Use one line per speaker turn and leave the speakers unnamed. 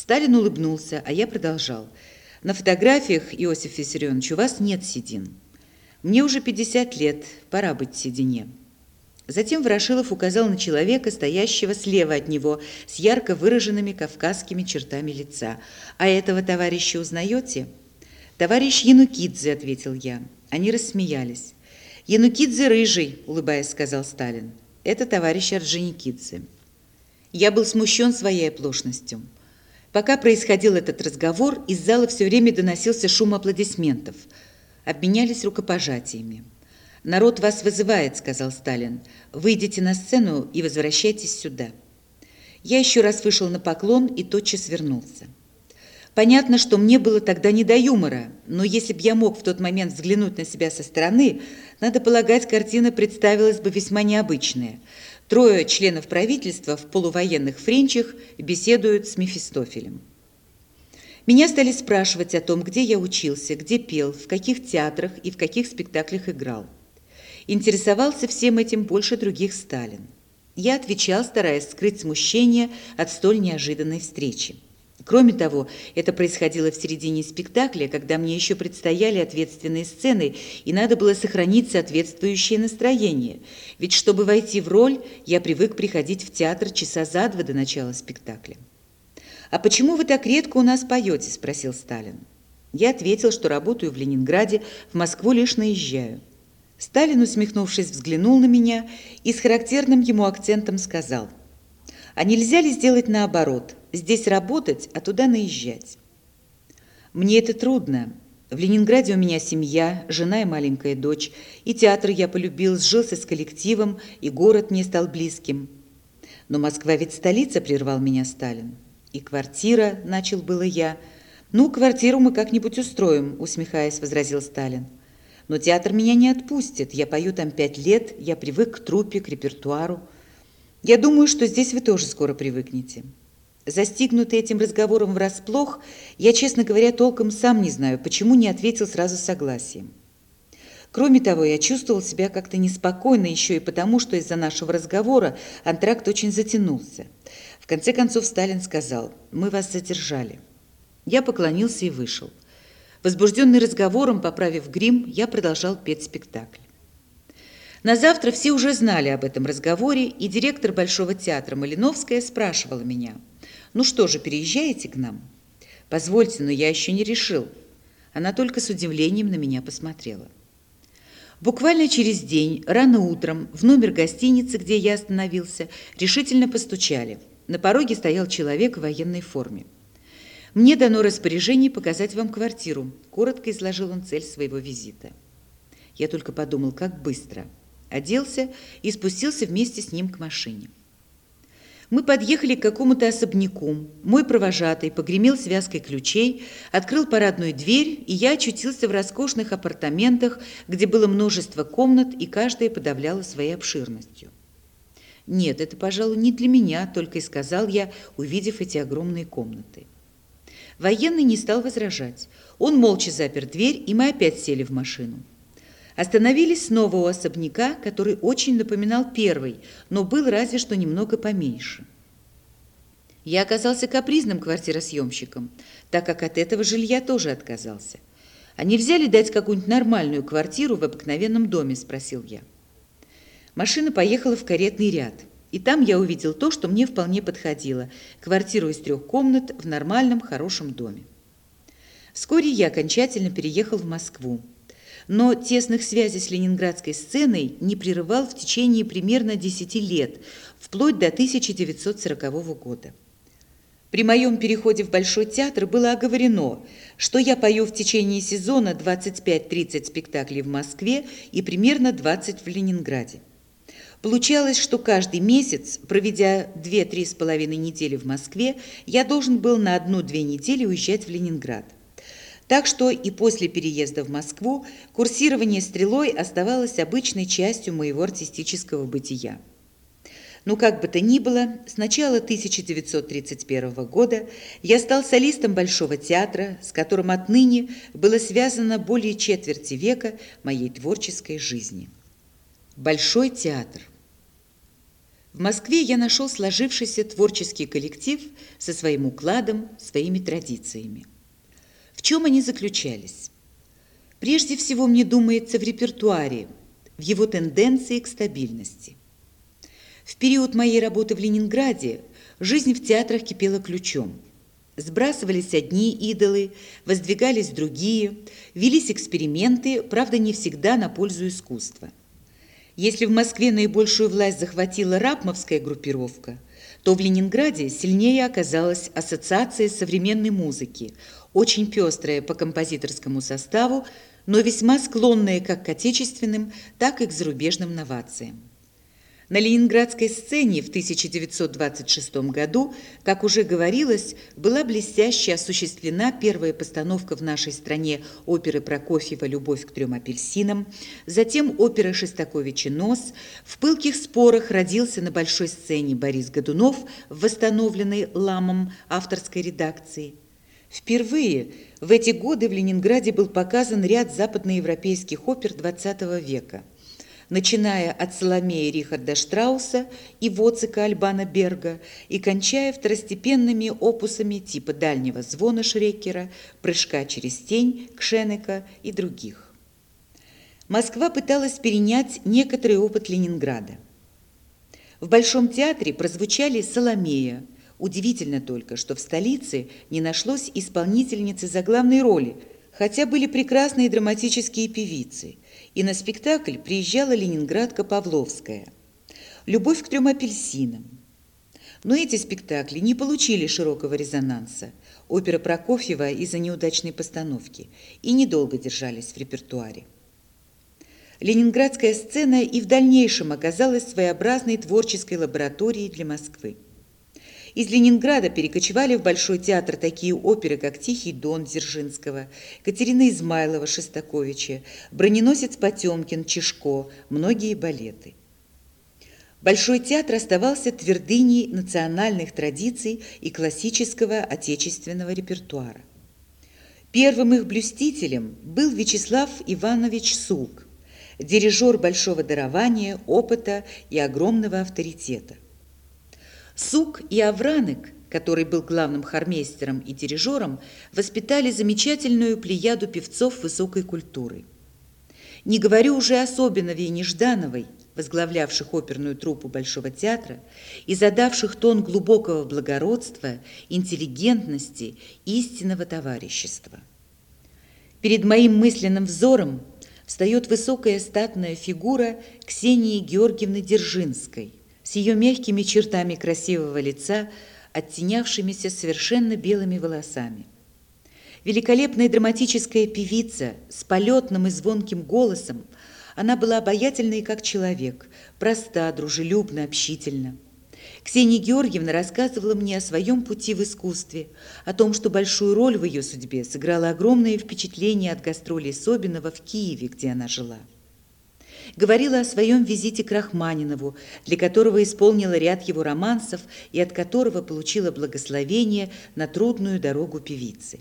Сталин улыбнулся, а я продолжал. «На фотографиях, Иосиф Виссарионович, у вас нет седин. Мне уже 50 лет, пора быть седине». Затем Ворошилов указал на человека, стоящего слева от него, с ярко выраженными кавказскими чертами лица. «А этого товарища узнаете?» «Товарищ Янукидзе», — ответил я. Они рассмеялись. «Янукидзе рыжий», — улыбаясь, сказал Сталин. «Это товарищ Орджоникидзе». Я был смущен своей оплошностью. Пока происходил этот разговор, из зала все время доносился шум аплодисментов. Обменялись рукопожатиями. «Народ вас вызывает», — сказал Сталин. «Выйдите на сцену и возвращайтесь сюда». Я еще раз вышел на поклон и тотчас вернулся. Понятно, что мне было тогда не до юмора, но если б я мог в тот момент взглянуть на себя со стороны, надо полагать, картина представилась бы весьма необычная. Трое членов правительства в полувоенных френчах беседуют с Мефистофелем. Меня стали спрашивать о том, где я учился, где пел, в каких театрах и в каких спектаклях играл. Интересовался всем этим больше других Сталин. Я отвечал, стараясь скрыть смущение от столь неожиданной встречи. Кроме того, это происходило в середине спектакля, когда мне еще предстояли ответственные сцены, и надо было сохранить соответствующее настроение. Ведь чтобы войти в роль, я привык приходить в театр часа за два до начала спектакля. «А почему вы так редко у нас поете?» – спросил Сталин. Я ответил, что работаю в Ленинграде, в Москву лишь наезжаю. Сталин, усмехнувшись, взглянул на меня и с характерным ему акцентом сказал, «А нельзя ли сделать наоборот – здесь работать, а туда наезжать. Мне это трудно. В Ленинграде у меня семья, жена и маленькая дочь, и театр я полюбил, сжился с коллективом, и город мне стал близким. Но Москва ведь столица, прервал меня Сталин. И квартира, начал было я. Ну, квартиру мы как-нибудь устроим, усмехаясь, возразил Сталин. Но театр меня не отпустит. Я пою там пять лет, я привык к труппе, к репертуару. Я думаю, что здесь вы тоже скоро привыкнете. Застигнутый этим разговором врасплох, я, честно говоря, толком сам не знаю, почему не ответил сразу согласием. Кроме того, я чувствовал себя как-то неспокойно еще и потому, что из-за нашего разговора антракт очень затянулся. В конце концов Сталин сказал, мы вас задержали. Я поклонился и вышел. Возбужденный разговором, поправив грим, я продолжал петь спектакль. На завтра все уже знали об этом разговоре, и директор Большого театра Малиновская спрашивала меня – ну что же, переезжаете к нам? Позвольте, но я еще не решил. Она только с удивлением на меня посмотрела. Буквально через день, рано утром, в номер гостиницы, где я остановился, решительно постучали. На пороге стоял человек в военной форме. «Мне дано распоряжение показать вам квартиру», – коротко изложил он цель своего визита. Я только подумал, как быстро. Оделся и спустился вместе с ним к машине. Мы подъехали к какому-то особняку. Мой провожатый погремел связкой ключей, открыл парадную дверь, и я очутился в роскошных апартаментах, где было множество комнат, и каждая подавляла своей обширностью. «Нет, это, пожалуй, не для меня», – только и сказал я, увидев эти огромные комнаты. Военный не стал возражать. Он молча запер дверь, и мы опять сели в машину. Остановились снова у особняка, который очень напоминал первый, но был разве что немного поменьше. Я оказался капризным квартиросъемщиком, так как от этого жилья тоже отказался. «А нельзя ли дать какую-нибудь нормальную квартиру в обыкновенном доме?» – спросил я. Машина поехала в каретный ряд, и там я увидел то, что мне вполне подходило – квартиру из трех комнат в нормальном, хорошем доме. Вскоре я окончательно переехал в Москву но тесных связей с ленинградской сценой не прерывал в течение примерно 10 лет, вплоть до 1940 года. При моем переходе в Большой театр было оговорено, что я пою в течение сезона 25-30 спектаклей в Москве и примерно 20 в Ленинграде. Получалось, что каждый месяц, проведя 2-3 с половиной недели в Москве, я должен был на одну-две недели уезжать в Ленинград. Так что и после переезда в Москву курсирование стрелой оставалось обычной частью моего артистического бытия. Но как бы то ни было, с начала 1931 года я стал солистом Большого театра, с которым отныне было связано более четверти века моей творческой жизни. Большой театр. В Москве я нашел сложившийся творческий коллектив со своим укладом, своими традициями. В чем они заключались? Прежде всего, мне думается, в репертуаре, в его тенденции к стабильности. В период моей работы в Ленинграде жизнь в театрах кипела ключом. Сбрасывались одни идолы, воздвигались другие, велись эксперименты, правда, не всегда на пользу искусства – если в Москве наибольшую власть захватила рапмовская группировка, то в Ленинграде сильнее оказалась Ассоциация современной музыки, очень пестрая по композиторскому составу, но весьма склонная как к отечественным, так и к зарубежным новациям. На ленинградской сцене в 1926 году, как уже говорилось, была блестяще осуществлена первая постановка в нашей стране оперы Прокофьева «Любовь к трем апельсинам», затем опера Шестаковича «Нос». В пылких спорах родился на большой сцене Борис Годунов в восстановленной Ламом авторской редакции. Впервые в эти годы в Ленинграде был показан ряд западноевропейских опер XX века – начиная от Соломея Рихарда Штрауса и Воцика Альбана Берга и кончая второстепенными опусами типа «Дальнего звона» Шрекера, «Прыжка через тень» Кшенека и других. Москва пыталась перенять некоторый опыт Ленинграда. В Большом театре прозвучали «Соломея», Удивительно только, что в столице не нашлось исполнительницы за главной роли, хотя были прекрасные драматические певицы – и на спектакль приезжала ленинградка Павловская. «Любовь к трем апельсинам». Но эти спектакли не получили широкого резонанса. Опера Прокофьева из-за неудачной постановки и недолго держались в репертуаре. Ленинградская сцена и в дальнейшем оказалась своеобразной творческой лабораторией для Москвы. Из Ленинграда перекочевали в Большой театр такие оперы, как «Тихий дон» Дзержинского, Катерина Измайлова Шестаковича, «Броненосец Потемкин» Чешко, многие балеты. Большой театр оставался твердыней национальных традиций и классического отечественного репертуара. Первым их блюстителем был Вячеслав Иванович Сулк, дирижер большого дарования, опыта и огромного авторитета. Сук и Авранык, который был главным хормейстером и дирижером, воспитали замечательную плеяду певцов высокой культуры. Не говорю уже о Собинове и Неждановой, возглавлявших оперную труппу Большого театра и задавших тон глубокого благородства, интеллигентности, истинного товарищества. Перед моим мысленным взором встает высокая статная фигура Ксении Георгиевны Держинской, с ее мягкими чертами красивого лица, оттенявшимися совершенно белыми волосами. Великолепная драматическая певица с полетным и звонким голосом, она была обаятельной как человек, проста, дружелюбна, общительна. Ксения Георгиевна рассказывала мне о своем пути в искусстве, о том, что большую роль в ее судьбе сыграло огромное впечатление от гастролей Собинова в Киеве, где она жила говорила о своем визите к Рахманинову, для которого исполнила ряд его романсов и от которого получила благословение на трудную дорогу певицы.